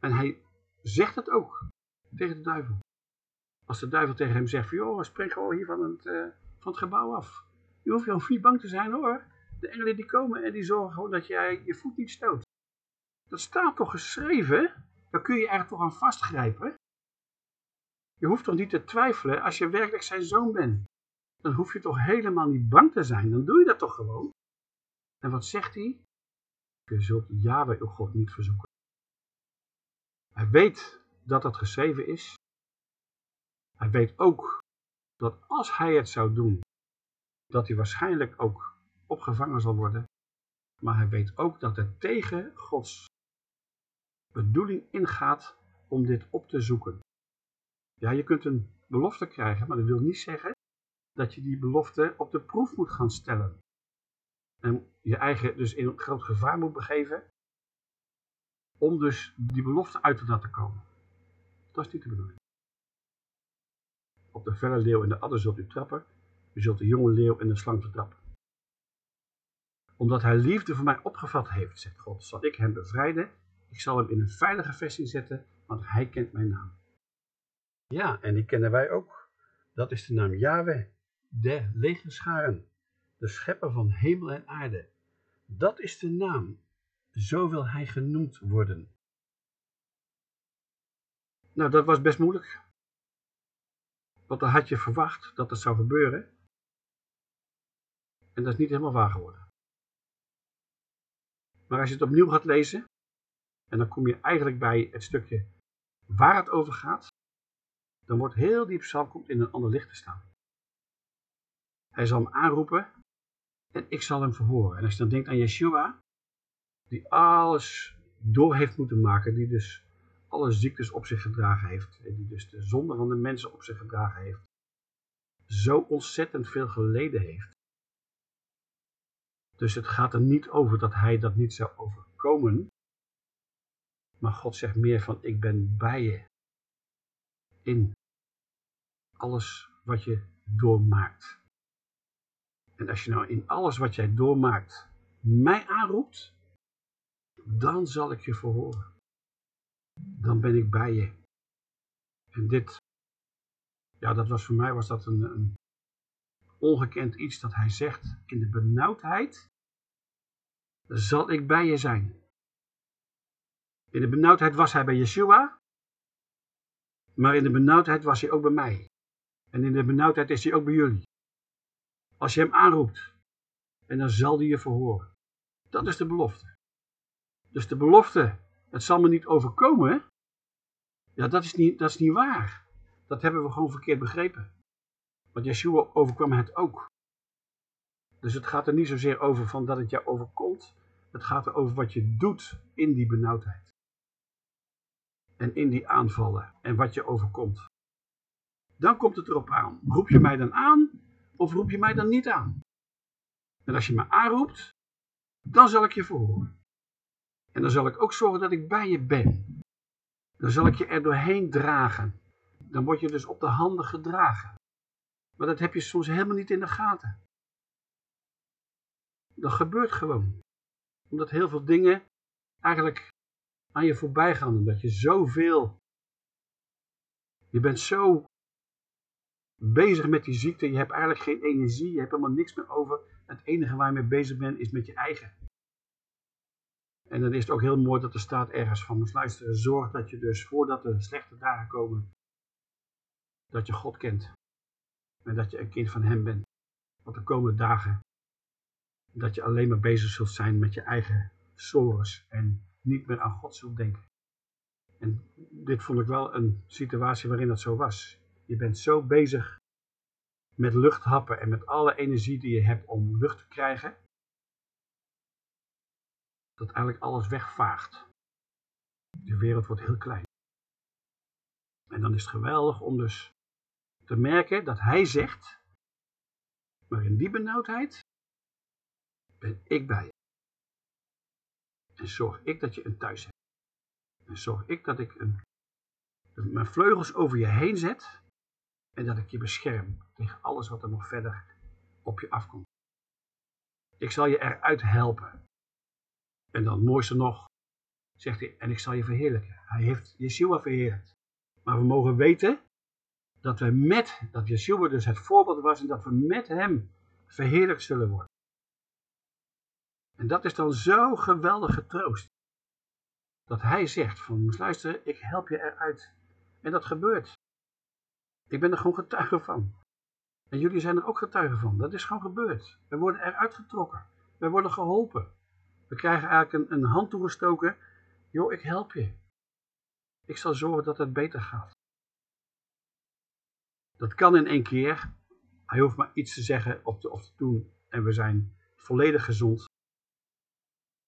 En hij zegt het ook tegen de duivel. Als de duivel tegen hem zegt van, joh, spring gewoon hier van het, uh, van het gebouw af. Je hoeft je niet bang te zijn hoor. De engelen die komen en die zorgen gewoon dat jij je voet niet stoot. Dat staat toch geschreven? Daar kun je eigenlijk toch aan vastgrijpen. Je hoeft toch niet te twijfelen als je werkelijk zijn zoon bent. Dan hoef je toch helemaal niet bang te zijn. Dan doe je dat toch gewoon. En wat zegt hij? Je zult Yahweh uw God niet verzoeken. Hij weet dat dat geschreven is. Hij weet ook dat als hij het zou doen, dat hij waarschijnlijk ook opgevangen zal worden. Maar hij weet ook dat het tegen Gods bedoeling ingaat om dit op te zoeken. Ja, je kunt een belofte krijgen, maar dat wil niet zeggen dat je die belofte op de proef moet gaan stellen. En je eigen dus in groot gevaar moet begeven om dus die belofte uit te laten komen. Dat is niet de bedoeling. Op de felle leeuw en de adder zult u trappen, u zult de jonge leeuw en de slang vertrappen. Omdat hij liefde voor mij opgevat heeft, zegt God, zal ik hem bevrijden. Ik zal hem in een veilige vesting zetten, want hij kent mijn naam. Ja, en die kennen wij ook. Dat is de naam Yahweh, der legerscharen, de schepper van hemel en aarde. Dat is de naam. Zo wil hij genoemd worden. Nou, dat was best moeilijk. Want dan had je verwacht dat het zou gebeuren. En dat is niet helemaal waar geworden. Maar als je het opnieuw gaat lezen, en dan kom je eigenlijk bij het stukje waar het over gaat, dan wordt heel die psalm komt in een ander licht te staan. Hij zal hem aanroepen en ik zal hem verhoren. En als je dan denkt aan Yeshua, die alles door heeft moeten maken, die dus alle ziektes op zich gedragen heeft, en die dus de zonde van de mensen op zich gedragen heeft, zo ontzettend veel geleden heeft. Dus het gaat er niet over dat hij dat niet zou overkomen, maar God zegt meer van ik ben bij je in alles wat je doormaakt. En als je nou in alles wat jij doormaakt mij aanroept, dan zal ik je verhoren. Dan ben ik bij je. En dit, ja, dat was voor mij was dat een, een ongekend iets dat hij zegt. In de benauwdheid zal ik bij je zijn. In de benauwdheid was hij bij Yeshua, maar in de benauwdheid was hij ook bij mij. En in de benauwdheid is hij ook bij jullie. Als je hem aanroept, en dan zal hij je verhoren. Dat is de belofte. Dus de belofte, het zal me niet overkomen, ja, dat is niet, dat is niet waar. Dat hebben we gewoon verkeerd begrepen. Want Yeshua overkwam het ook. Dus het gaat er niet zozeer over van dat het jou overkomt. Het gaat er over wat je doet in die benauwdheid. En in die aanvallen en wat je overkomt. Dan komt het erop aan. Roep je mij dan aan of roep je mij dan niet aan? En als je me aanroept, dan zal ik je verhoren. En dan zal ik ook zorgen dat ik bij je ben. Dan zal ik je er doorheen dragen. Dan word je dus op de handen gedragen. Maar dat heb je soms helemaal niet in de gaten. Dat gebeurt gewoon. Omdat heel veel dingen eigenlijk aan je voorbij gaan. Omdat je zoveel... Je bent zo bezig met die ziekte. Je hebt eigenlijk geen energie. Je hebt helemaal niks meer over. Het enige waar je mee bezig bent is met je eigen. En dan is het ook heel mooi dat er staat ergens van, moet luisteren, zorg dat je dus voordat er slechte dagen komen, dat je God kent. En dat je een kind van hem bent. Want de komende dagen, dat je alleen maar bezig zult zijn met je eigen sores en niet meer aan God zult denken. En dit vond ik wel een situatie waarin dat zo was. Je bent zo bezig met luchthappen en met alle energie die je hebt om lucht te krijgen, dat eigenlijk alles wegvaagt. De wereld wordt heel klein. En dan is het geweldig om dus te merken dat hij zegt, maar in die benauwdheid ben ik bij je. En zorg ik dat je een thuis hebt. En zorg ik dat ik een, mijn vleugels over je heen zet en dat ik je bescherm tegen alles wat er nog verder op je afkomt. Ik zal je eruit helpen. En dan mooiste nog, zegt hij, en ik zal je verheerlijken. Hij heeft Yeshua verheerlijkt. Maar we mogen weten dat we met, dat Yeshua dus het voorbeeld was en dat we met hem verheerlijkt zullen worden. En dat is dan zo'n geweldige troost. Dat hij zegt van, luister, ik help je eruit. En dat gebeurt. Ik ben er gewoon getuige van. En jullie zijn er ook getuigen van. Dat is gewoon gebeurd. We worden eruit getrokken. We worden geholpen. We krijgen eigenlijk een, een hand toegestoken. Joh, ik help je. Ik zal zorgen dat het beter gaat. Dat kan in één keer. Hij hoeft maar iets te zeggen te, of te doen. En we zijn volledig gezond.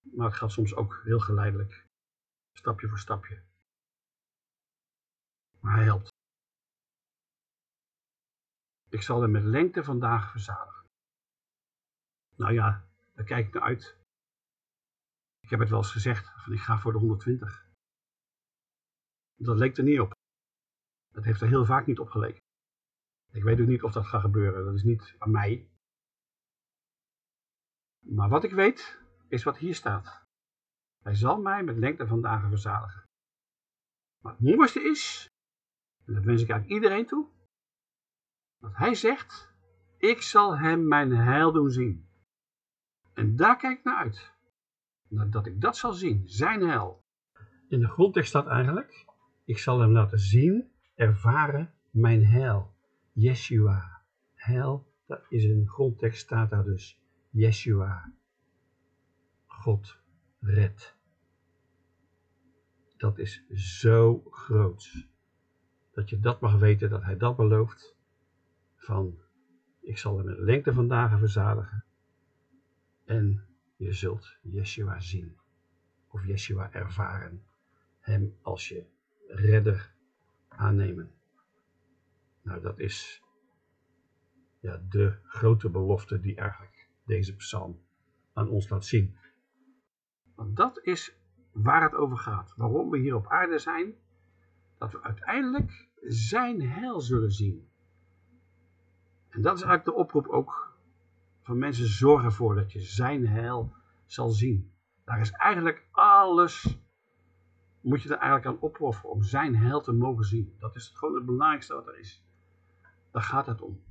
Maar het gaat soms ook heel geleidelijk. Stapje voor stapje. Maar hij helpt. Ik zal hem met lengte vandaag verzadigen. Nou ja, daar kijk ik naar uit. Ik heb het wel eens gezegd, van ik ga voor de 120. Dat leek er niet op. Dat heeft er heel vaak niet op geleken. Ik weet ook niet of dat gaat gebeuren, dat is niet aan mij. Maar wat ik weet, is wat hier staat. Hij zal mij met lengte van dagen verzadigen. Maar het mooiste is, en dat wens ik eigenlijk iedereen toe, dat hij zegt, ik zal hem mijn heil doen zien. En daar kijk ik naar uit. Dat ik dat zal zien, zijn heil. In de grondtekst staat eigenlijk, ik zal hem laten zien, ervaren mijn heil. Yeshua. Heil, dat is in de grondtekst staat daar dus Yeshua. God red. Dat is zo groot. Dat je dat mag weten, dat hij dat belooft. Van, ik zal hem met lengte van dagen verzadigen. En je zult Yeshua zien. Of Yeshua ervaren. Hem als je redder aannemen. Nou, dat is ja, de grote belofte die eigenlijk deze psalm aan ons laat zien. Want dat is waar het over gaat. Waarom we hier op aarde zijn. Dat we uiteindelijk zijn heil zullen zien. En dat is eigenlijk de oproep ook van mensen. Zorg ervoor dat je zijn heil zal zien. Daar is eigenlijk alles, moet je er eigenlijk aan opofferen om zijn heil te mogen zien. Dat is gewoon het belangrijkste wat er is. Daar gaat het om.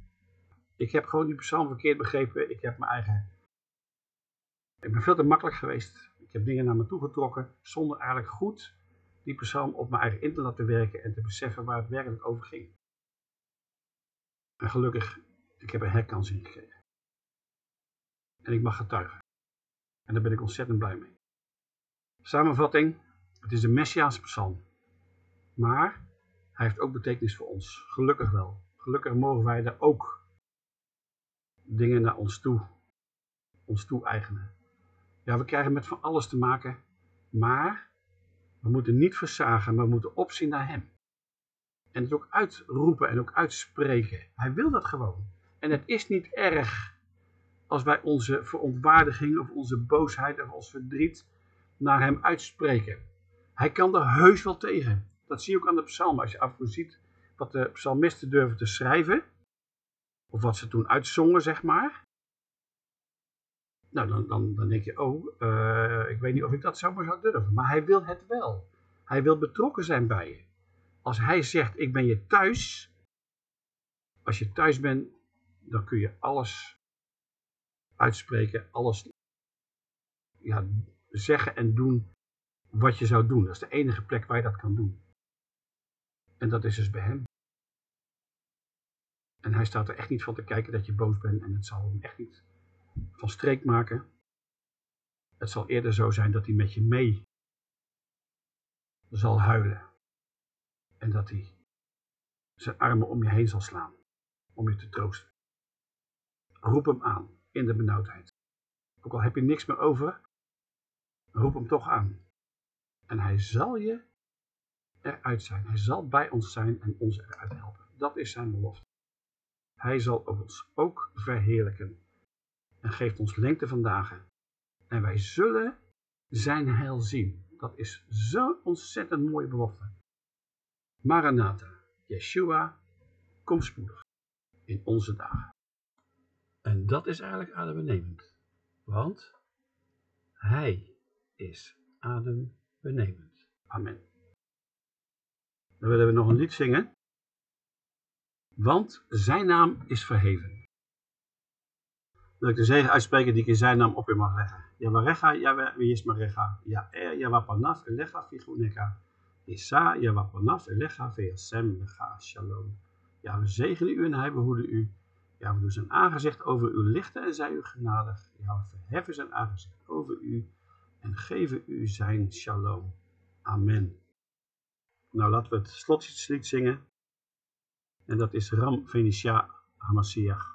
Ik heb gewoon die persoon verkeerd begrepen. Ik heb mijn eigen... Ik ben veel te makkelijk geweest. Ik heb dingen naar me toe getrokken zonder eigenlijk goed die persoon op mijn eigen in te laten werken en te beseffen waar het werkelijk over ging. En gelukkig, ik heb een herkansing gekregen. En ik mag getuigen. En daar ben ik ontzettend blij mee. Samenvatting, het is een Messiaanse psalm. Maar hij heeft ook betekenis voor ons. Gelukkig wel. Gelukkig mogen wij daar ook dingen naar ons toe, ons toe eigenen. Ja, we krijgen met van alles te maken, maar we moeten niet versagen, maar we moeten opzien naar hem. En het ook uitroepen en ook uitspreken. Hij wil dat gewoon. En het is niet erg als wij onze verontwaardiging of onze boosheid of ons verdriet naar hem uitspreken. Hij kan er heus wel tegen. Dat zie je ook aan de psalm. Als je af en toe ziet wat de psalmisten durven te schrijven, of wat ze toen uitzongen, zeg maar. Nou, dan, dan, dan denk je, oh, uh, ik weet niet of ik dat zomaar zou durven. Maar hij wil het wel. Hij wil betrokken zijn bij je. Als hij zegt, ik ben je thuis. Als je thuis bent, dan kun je alles uitspreken. Alles ja, zeggen en doen wat je zou doen. Dat is de enige plek waar je dat kan doen. En dat is dus bij hem. En hij staat er echt niet van te kijken dat je boos bent. En het zal hem echt niet van streek maken. Het zal eerder zo zijn dat hij met je mee zal huilen. En dat hij zijn armen om je heen zal slaan. Om je te troosten. Roep hem aan in de benauwdheid. Ook al heb je niks meer over, roep hem toch aan. En hij zal je eruit zijn. Hij zal bij ons zijn en ons eruit helpen. Dat is zijn belofte. Hij zal ons ook verheerlijken en geeft ons lengte van dagen. En wij zullen zijn heil zien. Dat is zo'n ontzettend mooie belofte. Maranatha, Yeshua, kom spoedig in onze dagen. En dat is eigenlijk adembenemend. Want hij is adem benemend. Amen. Dan willen we nog een lied zingen. Want zijn naam is verheven. Wil ik de zegen uitspreken die ik in zijn naam op u mag leggen. Yawarecha, Yahweh, wie is Marecha? Ya'er, Yawapanaf, Elecha, Figuneka. Isa, Yawapanaf, Elecha, Veasem, Lecha, Shalom. Ja, we zegenen u en hij behoede u. Ja, we doen zijn aangezicht over u lichten en zij u genadig. Ja, we verheffen zijn aangezicht over u en geven u zijn shalom. Amen. Nou, laten we het slotslied zingen. En dat is Ram Venetia Hamasiach.